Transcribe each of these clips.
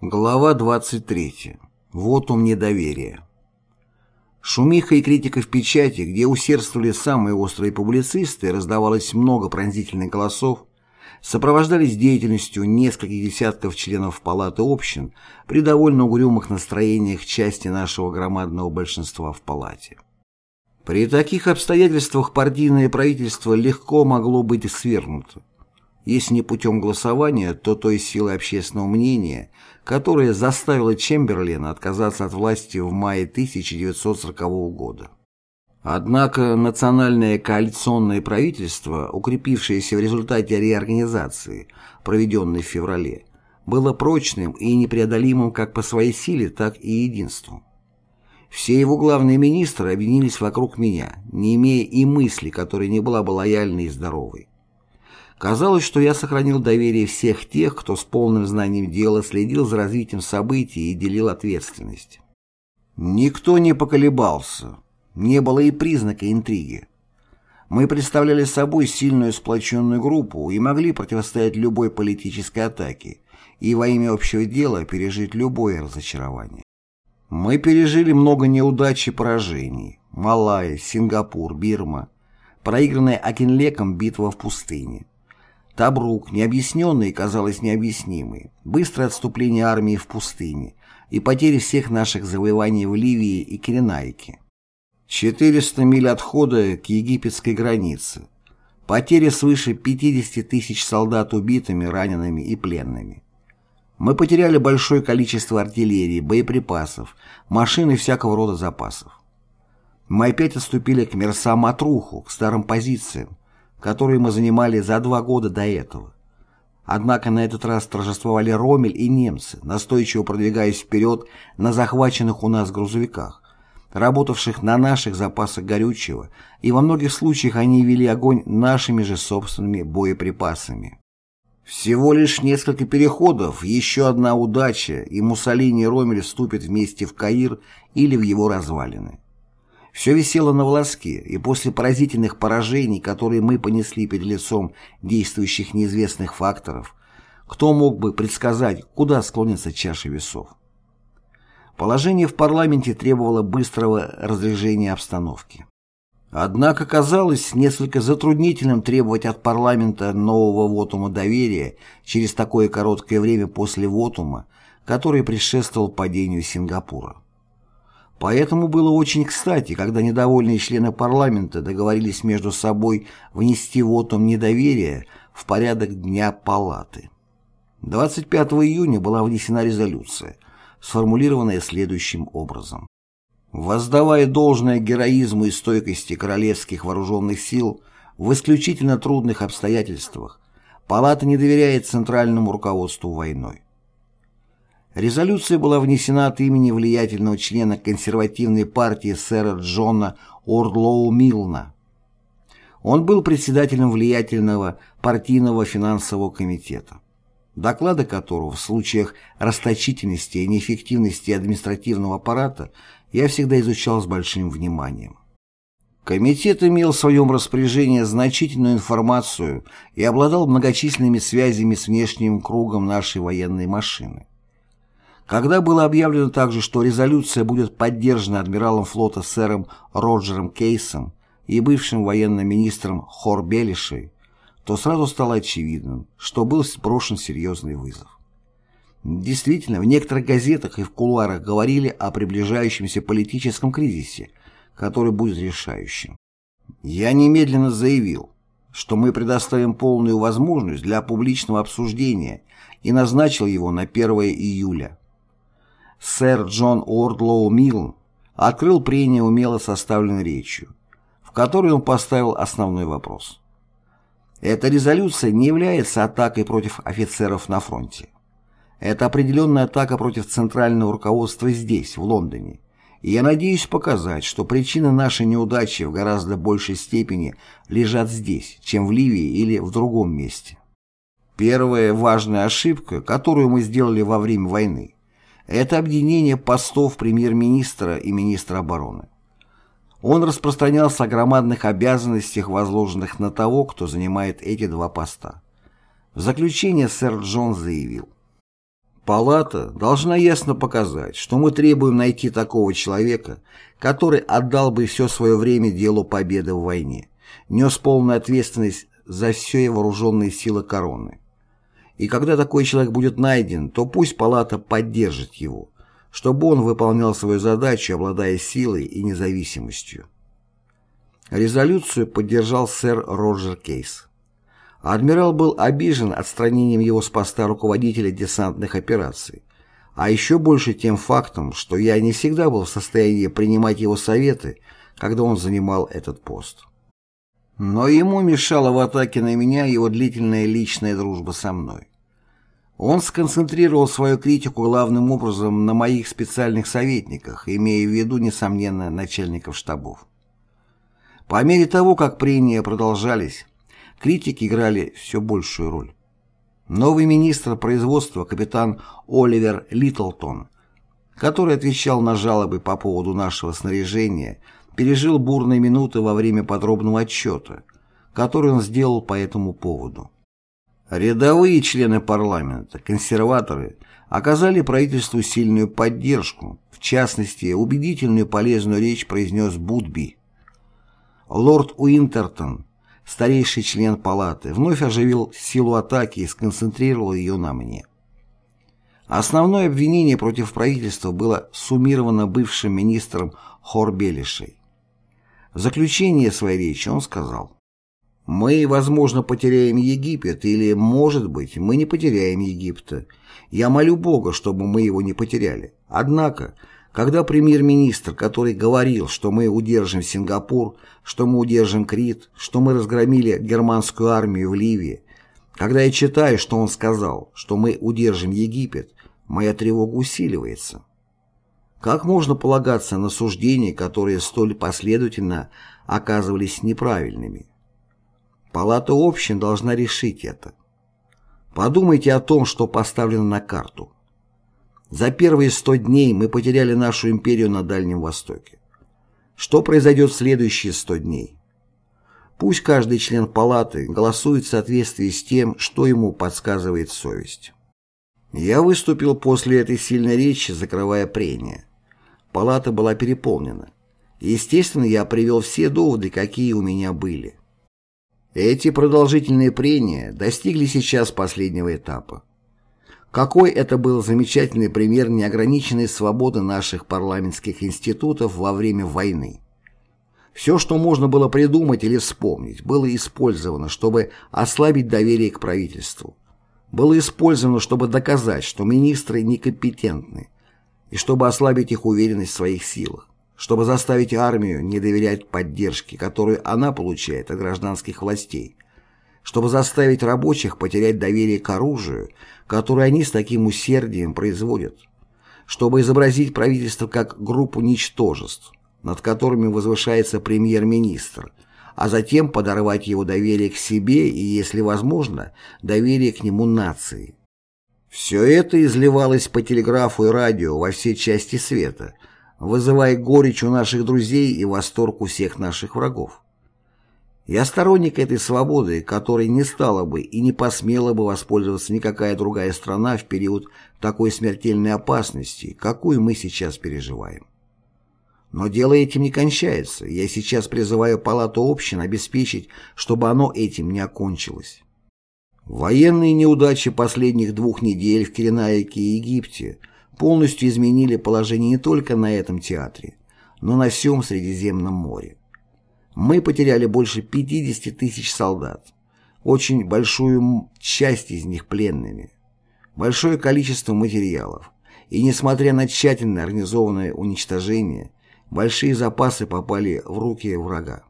Глава 23. Вотум недоверия. Шумиха и критика в печати, где усердствовали самые острые публицисты, раздавалось много пронзительных голосов, сопровождались деятельностью нескольких десятков членов Палаты общин при довольно угрюмых настроениях части нашего громадного большинства в Палате. При таких обстоятельствах партийное правительство легко могло быть свергнуто если не путем голосования, то той силой общественного мнения, которая заставила Чемберлена отказаться от власти в мае 1940 года. Однако национальное коалиционное правительство, укрепившееся в результате реорганизации, проведенной в феврале, было прочным и непреодолимым как по своей силе, так и единству. Все его главные министры объединились вокруг меня, не имея и мысли, которая не была бы лояльной и здоровой. Казалось, что я сохранил доверие всех тех, кто с полным знанием дела следил за развитием событий и делил ответственность. Никто не поколебался, не было и признака интриги. Мы представляли собой сильную сплоченную группу и могли противостоять любой политической атаке и во имя общего дела пережить любое разочарование. Мы пережили много неудач и поражений. Малайя, Сингапур, Бирма, проигранная Акинлеком битва в пустыне. Табрук, необъясненный, казалось необъяснимый, быстрое отступление армии в пустыне и потери всех наших завоеваний в Ливии и Киренайке. 400 миль отхода к египетской границе. Потери свыше 50 тысяч солдат убитыми, ранеными и пленными. Мы потеряли большое количество артиллерии, боеприпасов, машин и всякого рода запасов. Мы опять отступили к Мерса-Матруху, к старым позициям, которые мы занимали за два года до этого. Однако на этот раз торжествовали Ромель и немцы, настойчиво продвигаясь вперед на захваченных у нас грузовиках, работавших на наших запасах горючего, и во многих случаях они вели огонь нашими же собственными боеприпасами. Всего лишь несколько переходов, еще одна удача, и Муссолини и Ромель вступят вместе в Каир или в его развалины. Все висело на волоске, и после поразительных поражений, которые мы понесли перед лицом действующих неизвестных факторов, кто мог бы предсказать, куда склонится чаша весов? Положение в парламенте требовало быстрого разрежения обстановки. Однако казалось несколько затруднительным требовать от парламента нового вотума доверия через такое короткое время после вотума, который предшествовал падению Сингапура. Поэтому было очень кстати, когда недовольные члены парламента договорились между собой внести вотум недоверия в порядок Дня Палаты. 25 июня была внесена резолюция, сформулированная следующим образом. Воздавая должное героизму и стойкости королевских вооруженных сил в исключительно трудных обстоятельствах, Палата не доверяет центральному руководству войной. Резолюция была внесена от имени влиятельного члена консервативной партии сэра Джона Ордлоу Милна. Он был председателем влиятельного партийного финансового комитета, доклады которого в случаях расточительности и неэффективности административного аппарата я всегда изучал с большим вниманием. Комитет имел в своем распоряжении значительную информацию и обладал многочисленными связями с внешним кругом нашей военной машины. Когда было объявлено также, что резолюция будет поддержана адмиралом флота сэром Роджером Кейсом и бывшим военным министром Хор Белишей, то сразу стало очевидным, что был сброшен серьезный вызов. Действительно, в некоторых газетах и в кулуарах говорили о приближающемся политическом кризисе, который будет решающим. Я немедленно заявил, что мы предоставим полную возможность для публичного обсуждения и назначил его на 1 июля сэр Джон Уордлоу Милл открыл прения умело составленной речью, в которой он поставил основной вопрос. Эта резолюция не является атакой против офицеров на фронте. Это определенная атака против центрального руководства здесь, в Лондоне. И я надеюсь показать, что причины нашей неудачи в гораздо большей степени лежат здесь, чем в Ливии или в другом месте. Первая важная ошибка, которую мы сделали во время войны, это объединение постов премьер-министра и министра обороны. Он распространялся о громадных обязанностях, возложенных на того, кто занимает эти два поста. В заключение сэр Джон заявил. Палата должна ясно показать, что мы требуем найти такого человека, который отдал бы все свое время делу победы в войне, нес полную ответственность за все вооруженные силы короны. И когда такой человек будет найден, то пусть палата поддержит его, чтобы он выполнял свою задачу, обладая силой и независимостью. Резолюцию поддержал сэр Роджер Кейс. Адмирал был обижен отстранением его с поста руководителя десантных операций, а еще больше тем фактом, что я не всегда был в состоянии принимать его советы, когда он занимал этот пост. Но ему мешала в атаке на меня его длительная личная дружба со мной. Он сконцентрировал свою критику главным образом на моих специальных советниках, имея в виду, несомненно, начальников штабов. По мере того, как прения продолжались, критики играли все большую роль. Новый министр производства капитан Оливер Литлтон, который отвечал на жалобы по поводу нашего снаряжения, пережил бурные минуты во время подробного отчета, который он сделал по этому поводу. Рядовые члены парламента, консерваторы, оказали правительству сильную поддержку, в частности, убедительную полезную речь произнес Будби. Лорд Уинтертон, старейший член палаты, вновь оживил силу атаки и сконцентрировал ее на мне. Основное обвинение против правительства было суммировано бывшим министром Хорбелишей. В заключение своей речи он сказал, «Мы, возможно, потеряем Египет, или, может быть, мы не потеряем Египта. Я молю Бога, чтобы мы его не потеряли. Однако, когда премьер-министр, который говорил, что мы удержим Сингапур, что мы удержим Крит, что мы разгромили германскую армию в Ливии, когда я читаю, что он сказал, что мы удержим Египет, моя тревога усиливается. Как можно полагаться на суждения, которые столь последовательно оказывались неправильными? Палата общин должна решить это. Подумайте о том, что поставлено на карту. За первые сто дней мы потеряли нашу империю на Дальнем Востоке. Что произойдет в следующие сто дней? Пусть каждый член палаты голосует в соответствии с тем, что ему подсказывает совесть. Я выступил после этой сильной речи, закрывая прения. Палата была переполнена. Естественно, я привел все доводы, какие у меня были. Эти продолжительные прения достигли сейчас последнего этапа. Какой это был замечательный пример неограниченной свободы наших парламентских институтов во время войны. Все, что можно было придумать или вспомнить, было использовано, чтобы ослабить доверие к правительству. Было использовано, чтобы доказать, что министры некомпетентны, и чтобы ослабить их уверенность в своих силах, чтобы заставить армию не доверять поддержке, которую она получает от гражданских властей, чтобы заставить рабочих потерять доверие к оружию, которое они с таким усердием производят, чтобы изобразить правительство как группу ничтожеств, над которыми возвышается премьер-министр, а затем подорвать его доверие к себе и, если возможно, доверие к нему нации. Все это изливалось по телеграфу и радио во все части света, вызывая горечь у наших друзей и восторг у всех наших врагов. Я сторонник этой свободы, которой не стала бы и не посмела бы воспользоваться никакая другая страна в период такой смертельной опасности, какую мы сейчас переживаем. Но дело этим не кончается. Я сейчас призываю Палату общин обеспечить, чтобы оно этим не окончилось. Военные неудачи последних двух недель в Киренайке и Египте полностью изменили положение не только на этом театре, но на всем Средиземном море. Мы потеряли больше 50 тысяч солдат, очень большую часть из них пленными, большое количество материалов, и несмотря на тщательно организованное уничтожение, большие запасы попали в руки врага.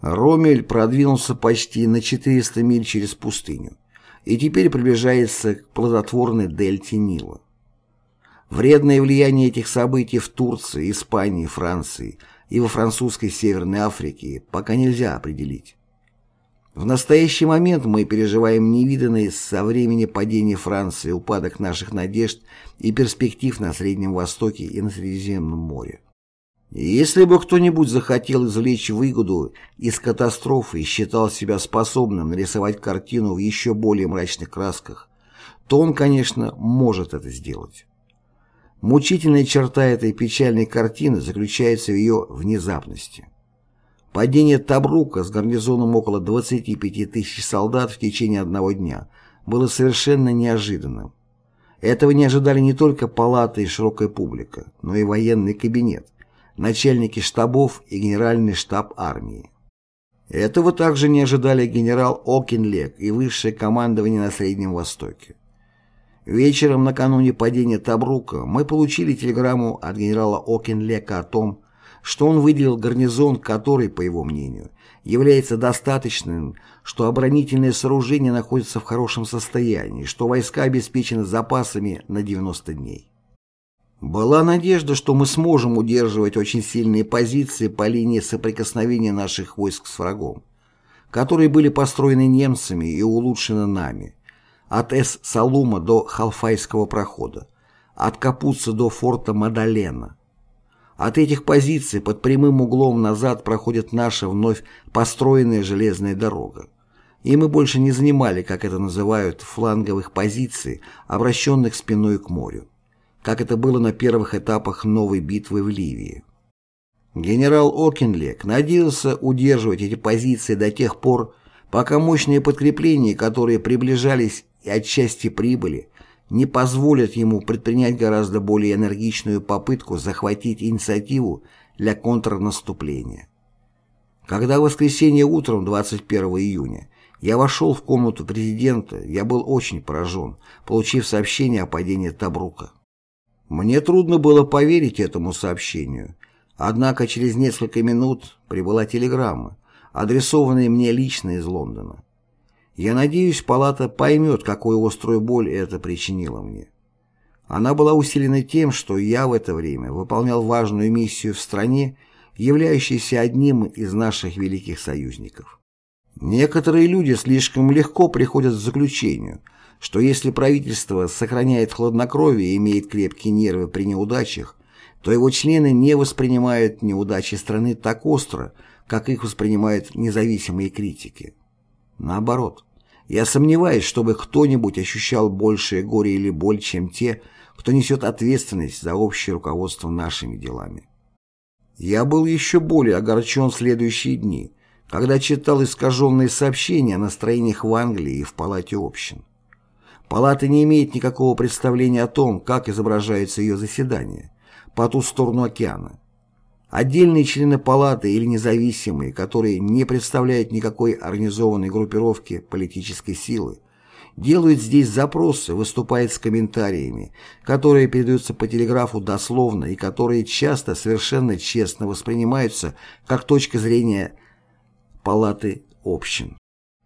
Ромель продвинулся почти на 400 миль через пустыню и теперь приближается к плодотворной дельте Нила. Вредное влияние этих событий в Турции, Испании, Франции – и во французской Северной Африке пока нельзя определить. В настоящий момент мы переживаем невиданный со времени падения Франции упадок наших надежд и перспектив на Среднем Востоке и на Средиземном море. Если бы кто-нибудь захотел извлечь выгоду из катастрофы и считал себя способным нарисовать картину в еще более мрачных красках, то он, конечно, может это сделать. Мучительная черта этой печальной картины заключается в ее внезапности. Падение Табрука с гарнизоном около 25 тысяч солдат в течение одного дня было совершенно неожиданным. Этого не ожидали не только палата и широкая публика, но и военный кабинет, начальники штабов и генеральный штаб армии. Этого также не ожидали генерал Окинлег и высшее командование на Среднем Востоке. Вечером накануне падения Табрука мы получили телеграмму от генерала Окинлека о том, что он выделил гарнизон, который, по его мнению, является достаточным, что оборонительные сооружения находятся в хорошем состоянии, что войска обеспечены запасами на 90 дней. Была надежда, что мы сможем удерживать очень сильные позиции по линии соприкосновения наших войск с врагом, которые были построены немцами и улучшены нами, от Эс-Салума до Халфайского прохода, от Капуца до форта Мадалена. От этих позиций под прямым углом назад проходит наша вновь построенная железная дорога. И мы больше не занимали, как это называют, фланговых позиций, обращенных спиной к морю как это было на первых этапах новой битвы в Ливии. Генерал Окинлек надеялся удерживать эти позиции до тех пор, пока мощные подкрепления, которые приближались и отчасти прибыли, не позволят ему предпринять гораздо более энергичную попытку захватить инициативу для контрнаступления. Когда в воскресенье утром 21 июня я вошел в комнату президента, я был очень поражен, получив сообщение о падении Табрука. Мне трудно было поверить этому сообщению, однако через несколько минут прибыла телеграмма, адресованная мне лично из Лондона. Я надеюсь, палата поймет, какую острую боль это причинило мне. Она была усилена тем, что я в это время выполнял важную миссию в стране, являющейся одним из наших великих союзников. Некоторые люди слишком легко приходят к заключению – что если правительство сохраняет хладнокровие и имеет крепкие нервы при неудачах, то его члены не воспринимают неудачи страны так остро, как их воспринимают независимые критики. Наоборот, я сомневаюсь, чтобы кто-нибудь ощущал большее горе или боль, чем те, кто несет ответственность за общее руководство нашими делами. Я был еще более огорчен в следующие дни, когда читал искаженные сообщения о настроениях в Англии и в Палате общин. Палата не имеет никакого представления о том, как изображается ее заседание по ту сторону океана. Отдельные члены палаты или независимые, которые не представляют никакой организованной группировки политической силы, делают здесь запросы, выступают с комментариями, которые передаются по телеграфу дословно и которые часто совершенно честно воспринимаются как точка зрения палаты общин.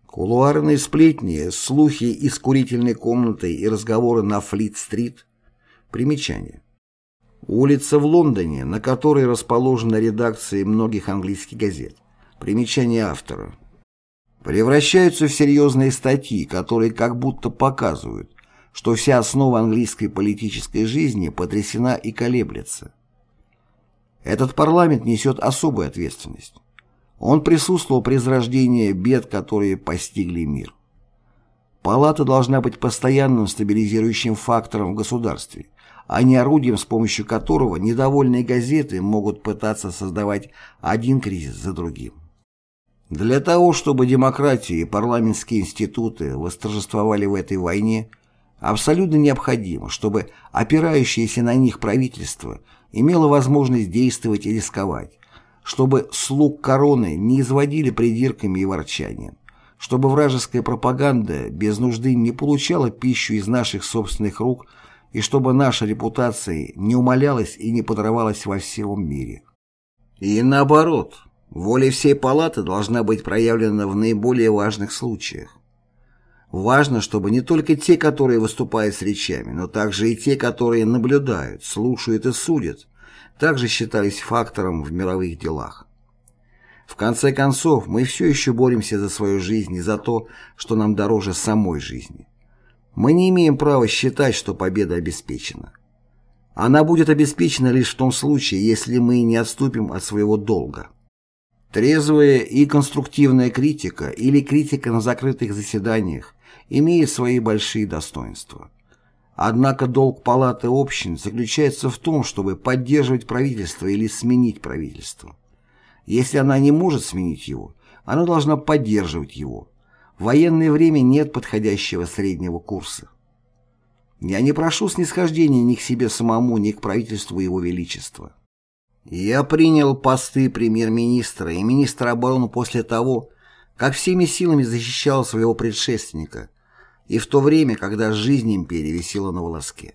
Кулуарные сплетни, слухи из курительной комнаты и разговоры на Флит-стрит. Примечание. Улица в Лондоне, на которой расположена редакция многих английских газет. Примечание автора. Превращаются в серьезные статьи, которые как будто показывают, что вся основа английской политической жизни потрясена и колеблется. Этот парламент несет особую ответственность. Он присутствовал при зарождении бед, которые постигли мир. Палата должна быть постоянным стабилизирующим фактором в государстве, а не орудием, с помощью которого недовольные газеты могут пытаться создавать один кризис за другим. Для того, чтобы демократия и парламентские институты восторжествовали в этой войне, абсолютно необходимо, чтобы опирающееся на них правительство имело возможность действовать и рисковать, чтобы слуг короны не изводили придирками и ворчанием, чтобы вражеская пропаганда без нужды не получала пищу из наших собственных рук и чтобы наша репутация не умалялась и не подорвалась во всем мире. И наоборот, воля всей палаты должна быть проявлена в наиболее важных случаях. Важно, чтобы не только те, которые выступают с речами, но также и те, которые наблюдают, слушают и судят, также считались фактором в мировых делах. В конце концов, мы все еще боремся за свою жизнь и за то, что нам дороже самой жизни. Мы не имеем права считать, что победа обеспечена. Она будет обеспечена лишь в том случае, если мы не отступим от своего долга. Трезвая и конструктивная критика или критика на закрытых заседаниях имеет свои большие достоинства. Однако долг палаты общин заключается в том, чтобы поддерживать правительство или сменить правительство. Если она не может сменить его, она должна поддерживать его. В военное время нет подходящего среднего курса. Я не прошу снисхождения ни к себе самому, ни к правительству Его Величества. Я принял посты премьер-министра и министра обороны после того, как всеми силами защищал своего предшественника, и в то время, когда жизнь империи висела на волоске.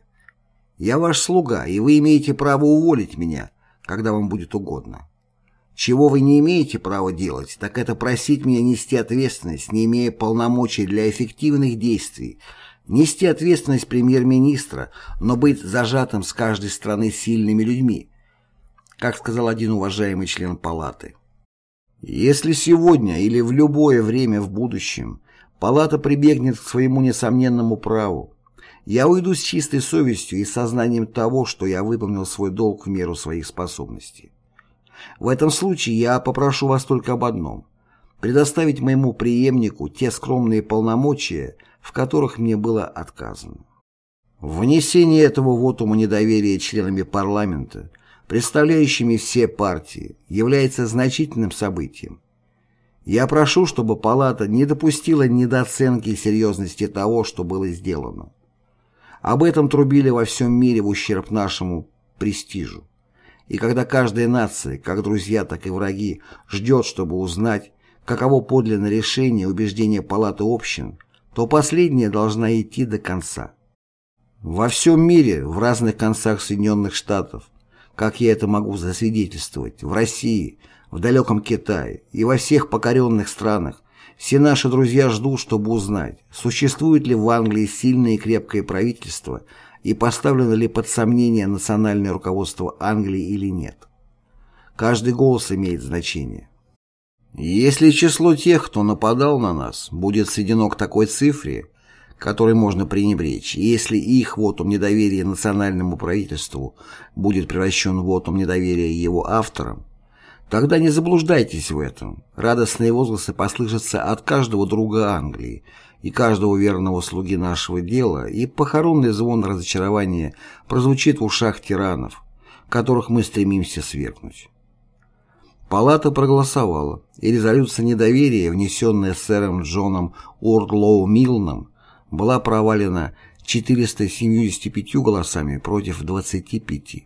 Я ваш слуга, и вы имеете право уволить меня, когда вам будет угодно. Чего вы не имеете права делать, так это просить меня нести ответственность, не имея полномочий для эффективных действий, нести ответственность премьер-министра, но быть зажатым с каждой стороны сильными людьми, как сказал один уважаемый член палаты. Если сегодня или в любое время в будущем палата прибегнет к своему несомненному праву, я уйду с чистой совестью и сознанием того, что я выполнил свой долг в меру своих способностей. В этом случае я попрошу вас только об одном – предоставить моему преемнику те скромные полномочия, в которых мне было отказано. Внесение этого вотума недоверия членами парламента, представляющими все партии, является значительным событием. Я прошу, чтобы Палата не допустила недооценки серьезности того, что было сделано. Об этом трубили во всем мире в ущерб нашему престижу. И когда каждая нация, как друзья, так и враги, ждет, чтобы узнать, каково подлинное решение убеждения Палаты общин, то последняя должна идти до конца. Во всем мире, в разных концах Соединенных Штатов, как я это могу засвидетельствовать, в России, в далеком Китае и во всех покоренных странах, все наши друзья ждут, чтобы узнать, существует ли в Англии сильное и крепкое правительство и поставлено ли под сомнение национальное руководство Англии или нет. Каждый голос имеет значение. Если число тех, кто нападал на нас, будет сведено к такой цифре, которой можно пренебречь, и если их вотум недоверия национальному правительству будет превращен в вотум недоверия его авторам, тогда не заблуждайтесь в этом. Радостные возгласы послышатся от каждого друга Англии и каждого верного слуги нашего дела, и похоронный звон разочарования прозвучит в ушах тиранов, которых мы стремимся свергнуть. Палата проголосовала, и резолюция недоверия, внесенная сэром Джоном Уордлоу Милном, была провалена 475 голосами против 25.